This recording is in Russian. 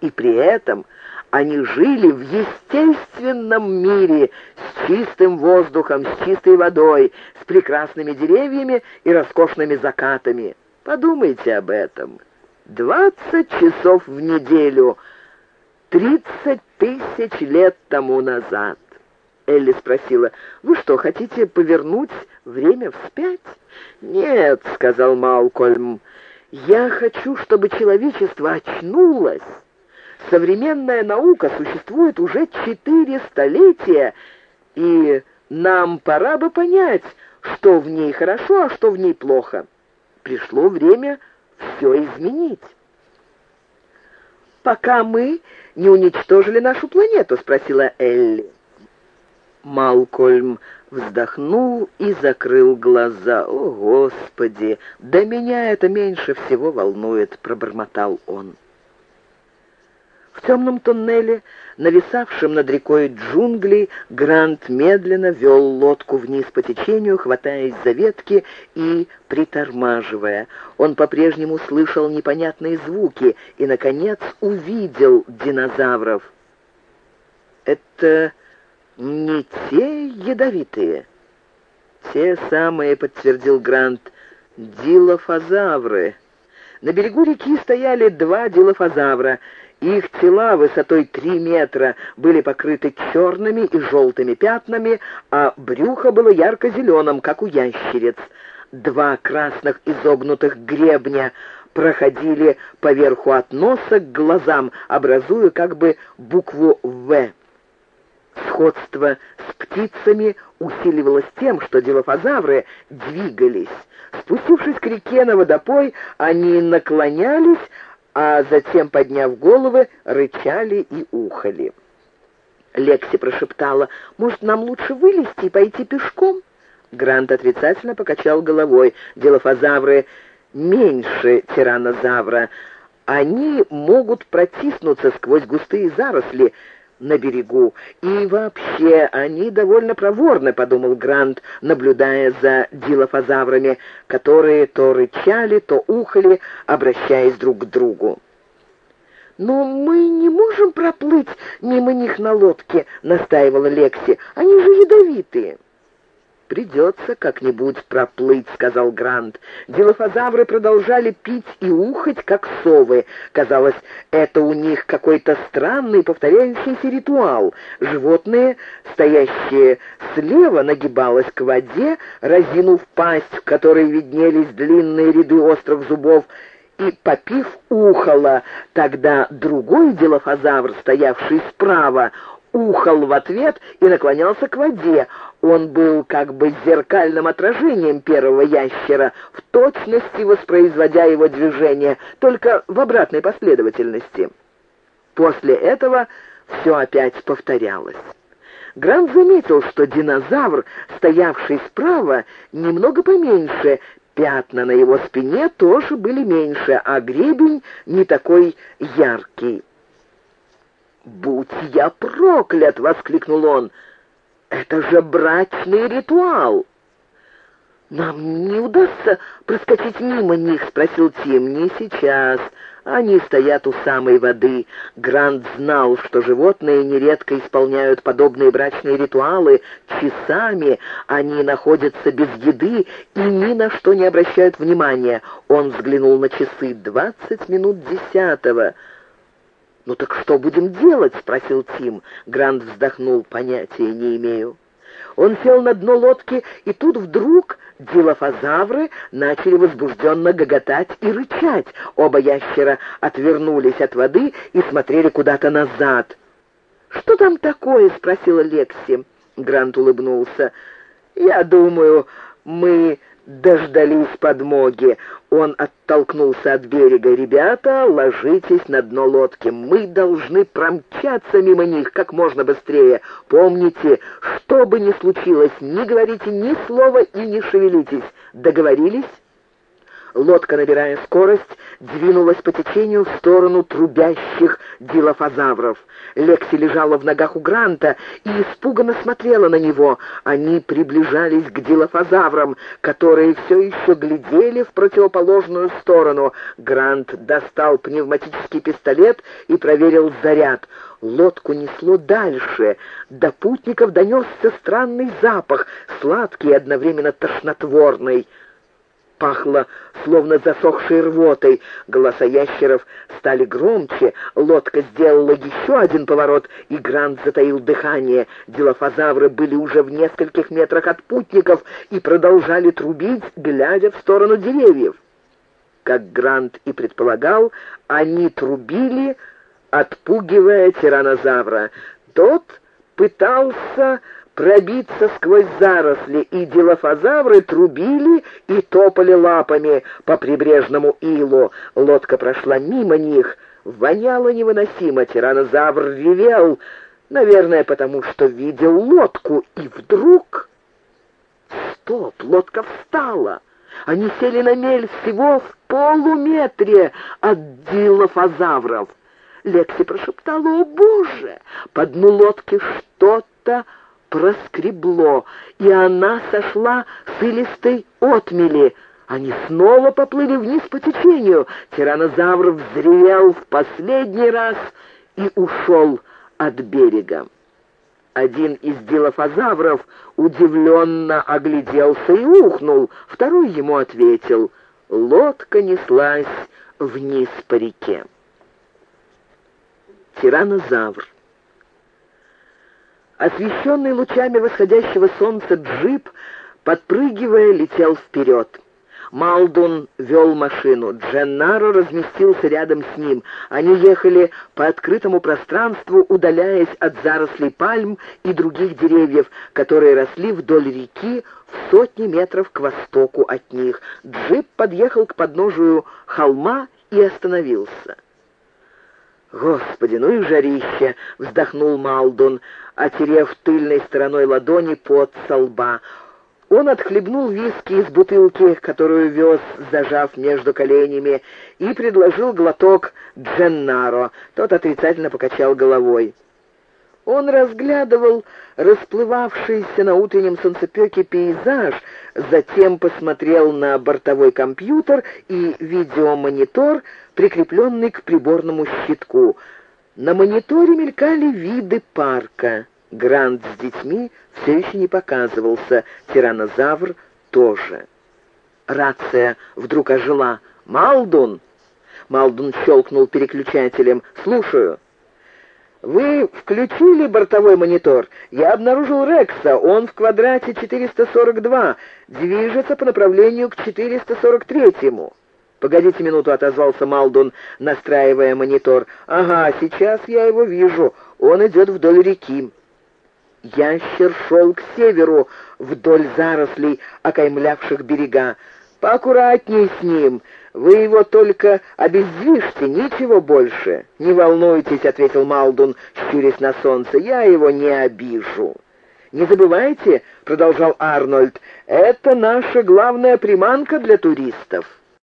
И при этом они жили в естественном мире с чистым воздухом, с чистой водой, с прекрасными деревьями и роскошными закатами. Подумайте об этом. Двадцать часов в неделю, тридцать тысяч лет тому назад. Элли спросила, «Вы что, хотите повернуть время вспять?» «Нет», — сказал Малкольм, — «я хочу, чтобы человечество очнулось». Современная наука существует уже четыре столетия, и нам пора бы понять, что в ней хорошо, а что в ней плохо. Пришло время все изменить. «Пока мы не уничтожили нашу планету?» — спросила Элли. Малкольм вздохнул и закрыл глаза. «О, Господи! Да меня это меньше всего волнует!» — пробормотал он. В темном туннеле, нависавшем над рекой джунглей, Грант медленно вел лодку вниз по течению, хватаясь за ветки и притормаживая. Он по-прежнему слышал непонятные звуки и, наконец, увидел динозавров. «Это не те ядовитые?» «Те самые», — подтвердил Грант, — «дилофазавры». На берегу реки стояли два дилофазавра — их тела высотой три метра были покрыты черными и желтыми пятнами, а брюхо было ярко-зеленым, как у ящериц. Два красных изогнутых гребня проходили поверху от носа к глазам, образуя как бы букву «В». Сходство с птицами усиливалось тем, что делофазавры двигались. Спустившись к реке на водопой, они наклонялись, а затем, подняв головы, рычали и ухали. Лекси прошептала, «Может, нам лучше вылезти и пойти пешком?» Грант отрицательно покачал головой. Делофазавры меньше тиранозавра. Они могут протиснуться сквозь густые заросли, на берегу. И вообще, они довольно проворны, подумал Грант, наблюдая за дилофазаврами, которые то рычали, то ухали, обращаясь друг к другу. «Но мы не можем проплыть мимо них на лодке», — настаивала Лекси. «Они же ядовитые». «Придется как-нибудь проплыть», — сказал Грант. Дилофазавры продолжали пить и ухать, как совы. Казалось, это у них какой-то странный повторяющийся ритуал. Животные, стоящие слева, нагибалось к воде, разинув пасть, в которой виднелись длинные ряды острых зубов, и, попив, ухало. Тогда другой дилофазавр, стоявший справа, ухал в ответ и наклонялся к воде. Он был как бы зеркальным отражением первого ящера, в точности воспроизводя его движение, только в обратной последовательности. После этого все опять повторялось. Грант заметил, что динозавр, стоявший справа, немного поменьше, пятна на его спине тоже были меньше, а гребень не такой яркий. «Будь я проклят!» — воскликнул он. «Это же брачный ритуал!» «Нам не удастся проскочить мимо них?» — спросил Тим. «Не сейчас. Они стоят у самой воды». Грант знал, что животные нередко исполняют подобные брачные ритуалы часами. Они находятся без еды и ни на что не обращают внимания. Он взглянул на часы. «Двадцать минут десятого». «Ну так что будем делать?» — спросил Тим. Грант вздохнул. «Понятия не имею». Он сел на дно лодки, и тут вдруг дилофазавры начали возбужденно гоготать и рычать. Оба ящера отвернулись от воды и смотрели куда-то назад. «Что там такое?» — спросила Лекси. Грант улыбнулся. «Я думаю, мы дождались подмоги. Он оттолкнулся от берега. «Ребята, ложитесь на дно лодки. Мы должны промчаться мимо них как можно быстрее. Помните, что бы ни случилось, не говорите ни слова и не шевелитесь. Договорились?» Лодка, набирая скорость, двинулась по течению в сторону трубящих дилофазавров. Лекси лежала в ногах у Гранта и испуганно смотрела на него. Они приближались к дилофазаврам, которые все еще глядели в противоположную сторону. Грант достал пневматический пистолет и проверил заряд. Лодку несло дальше. До путников донесся странный запах, сладкий и одновременно тошнотворный пахло словно засохшей рвотой. Голоса ящеров стали громче, лодка сделала еще один поворот, и Грант затаил дыхание. Дилофазавры были уже в нескольких метрах от путников и продолжали трубить, глядя в сторону деревьев. Как Грант и предполагал, они трубили, отпугивая тиранозавра. Тот пытался пробиться сквозь заросли, и дилофазавры трубили и топали лапами по прибрежному илу. Лодка прошла мимо них, воняло невыносимо, тиранозавр ревел, наверное, потому что видел лодку, и вдруг... Стоп, лодка встала! Они сели на мель всего в полуметре от дилофазавров. Лекси прошептала, «О, Боже!» По дну лодки что-то проскребло, и она сошла с илистой отмели. Они снова поплыли вниз по течению. Тиранозавр взревел в последний раз и ушел от берега. Один из дилофазавров удивленно огляделся и ухнул, второй ему ответил. Лодка неслась вниз по реке. Тиранозавр Освещенный лучами восходящего солнца джип, подпрыгивая, летел вперед. Малдун вел машину, Дженнаро разместился рядом с ним. Они ехали по открытому пространству, удаляясь от зарослей пальм и других деревьев, которые росли вдоль реки в сотни метров к востоку от них. Джип подъехал к подножию холма и остановился. «Господи, ну и жарище!» — вздохнул Малдун, отерев тыльной стороной ладони под со лба. Он отхлебнул виски из бутылки, которую вез, зажав между коленями, и предложил глоток Дженнаро. Тот отрицательно покачал головой. Он разглядывал расплывавшийся на утреннем солнцепеке пейзаж, затем посмотрел на бортовой компьютер и видеомонитор, прикрепленный к приборному щитку. На мониторе мелькали виды парка. Грант с детьми все еще не показывался, тиранозавр тоже. Рация вдруг ожила. «Малдун!» Малдун щелкнул переключателем. «Слушаю». «Вы включили бортовой монитор? Я обнаружил Рекса. Он в квадрате 442. Движется по направлению к 443-му». «Погодите минуту», — отозвался Малдун, настраивая монитор. «Ага, сейчас я его вижу. Он идет вдоль реки». Ящер шел к северу, вдоль зарослей, окаймлявших берега. «Поаккуратней с ним. Вы его только обездвижьте, ничего больше». «Не волнуйтесь», — ответил Малдун, щурясь на солнце, — «я его не обижу». «Не забывайте», — продолжал Арнольд, — «это наша главная приманка для туристов».